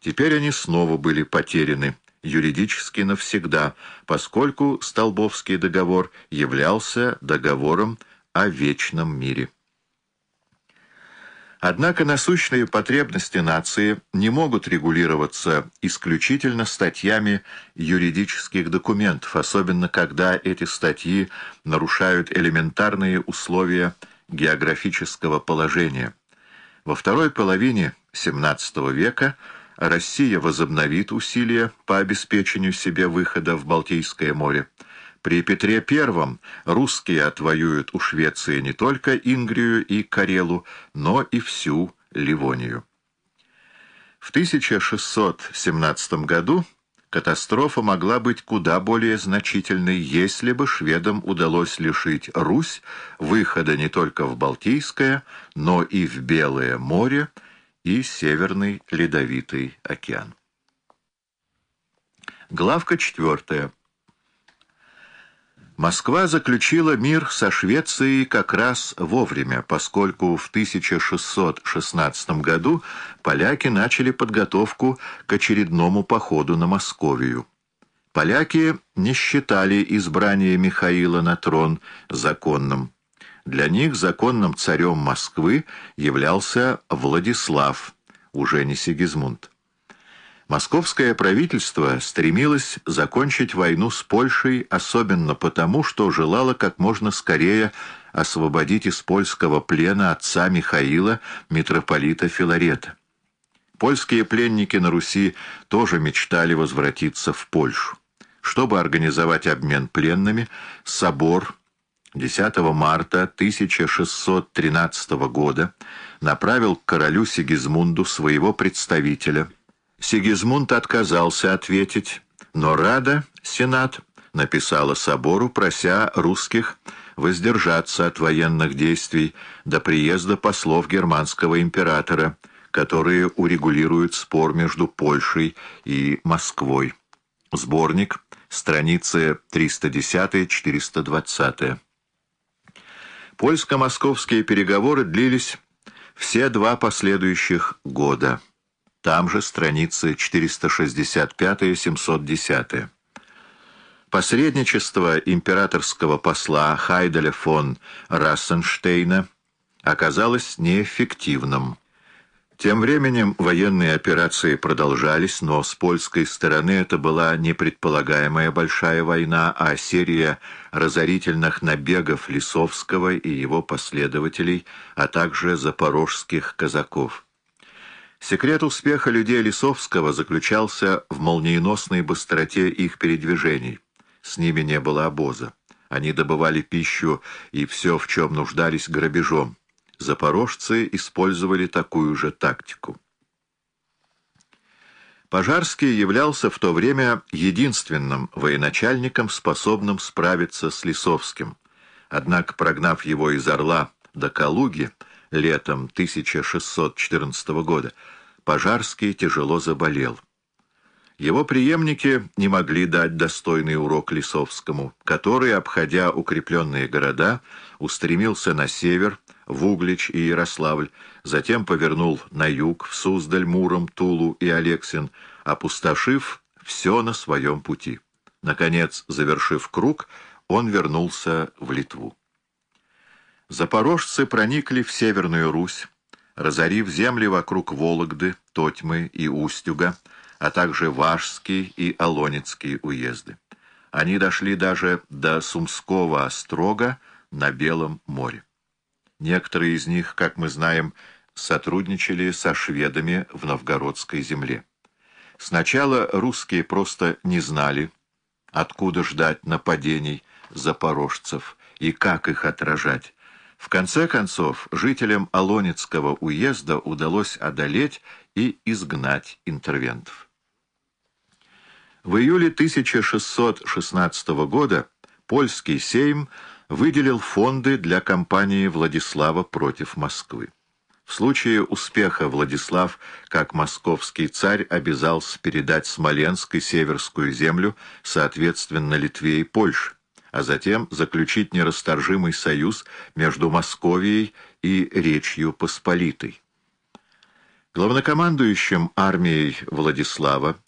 Теперь они снова были потеряны, юридически навсегда, поскольку Столбовский договор являлся договором о вечном мире. Однако насущные потребности нации не могут регулироваться исключительно статьями юридических документов, особенно когда эти статьи нарушают элементарные условия географического положения. Во второй половине XVII века Россия возобновит усилия по обеспечению себе выхода в Балтийское море. При Петре I русские отвоюют у Швеции не только Ингрию и Карелу, но и всю Ливонию. В 1617 году катастрофа могла быть куда более значительной, если бы шведам удалось лишить Русь выхода не только в Балтийское, но и в Белое море и Северный Ледовитый океан. Главка четвертая. Москва заключила мир со Швецией как раз вовремя, поскольку в 1616 году поляки начали подготовку к очередному походу на Московию. Поляки не считали избрание Михаила на трон законным. Для них законным царем Москвы являлся Владислав, уже не Сигизмунд. Московское правительство стремилось закончить войну с Польшей особенно потому, что желало как можно скорее освободить из польского плена отца Михаила, митрополита Филарета. Польские пленники на Руси тоже мечтали возвратиться в Польшу. Чтобы организовать обмен пленными, собор 10 марта 1613 года направил к королю Сигизмунду своего представителя – Сигизмунд отказался ответить, но Рада, Сенат, написала собору, прося русских воздержаться от военных действий до приезда послов германского императора, которые урегулируют спор между Польшей и Москвой. Сборник, страницы 310-420. Польско-московские переговоры длились все два последующих года. Там же страницы 465-710. Посредничество императорского посла Хайделя фон Рассенштейна оказалось неэффективным. Тем временем военные операции продолжались, но с польской стороны это была не предполагаемая большая война, а серия разорительных набегов Лисовского и его последователей, а также запорожских казаков. Секрет успеха людей Лисовского заключался в молниеносной быстроте их передвижений. С ними не было обоза. Они добывали пищу и все, в чем нуждались, грабежом. Запорожцы использовали такую же тактику. Пожарский являлся в то время единственным военачальником, способным справиться с Лисовским. Однако, прогнав его из Орла до Калуги, летом 1614 года, Пожарский тяжело заболел. Его преемники не могли дать достойный урок Лисовскому, который, обходя укрепленные города, устремился на север, в Углич и Ярославль, затем повернул на юг, в Суздаль, Муром, Тулу и Алексин, опустошив все на своем пути. Наконец, завершив круг, он вернулся в Литву. Запорожцы проникли в Северную Русь, разорив земли вокруг Вологды, Тотьмы и Устюга, а также Важский и Алонецкие уезды. Они дошли даже до Сумского острога на Белом море. Некоторые из них, как мы знаем, сотрудничали со шведами в новгородской земле. Сначала русские просто не знали, откуда ждать нападений запорожцев и как их отражать, в конце концов, жителям Алонецкого уезда удалось одолеть и изгнать интервентов. В июле 1616 года польский сейм выделил фонды для кампании Владислава против Москвы. В случае успеха Владислав, как московский царь, обязался передать Смоленск и Северскую землю, соответственно, Литве и Польше а затем заключить нерасторжимый союз между Московией и Речью Посполитой. Главнокомандующим армией Владислава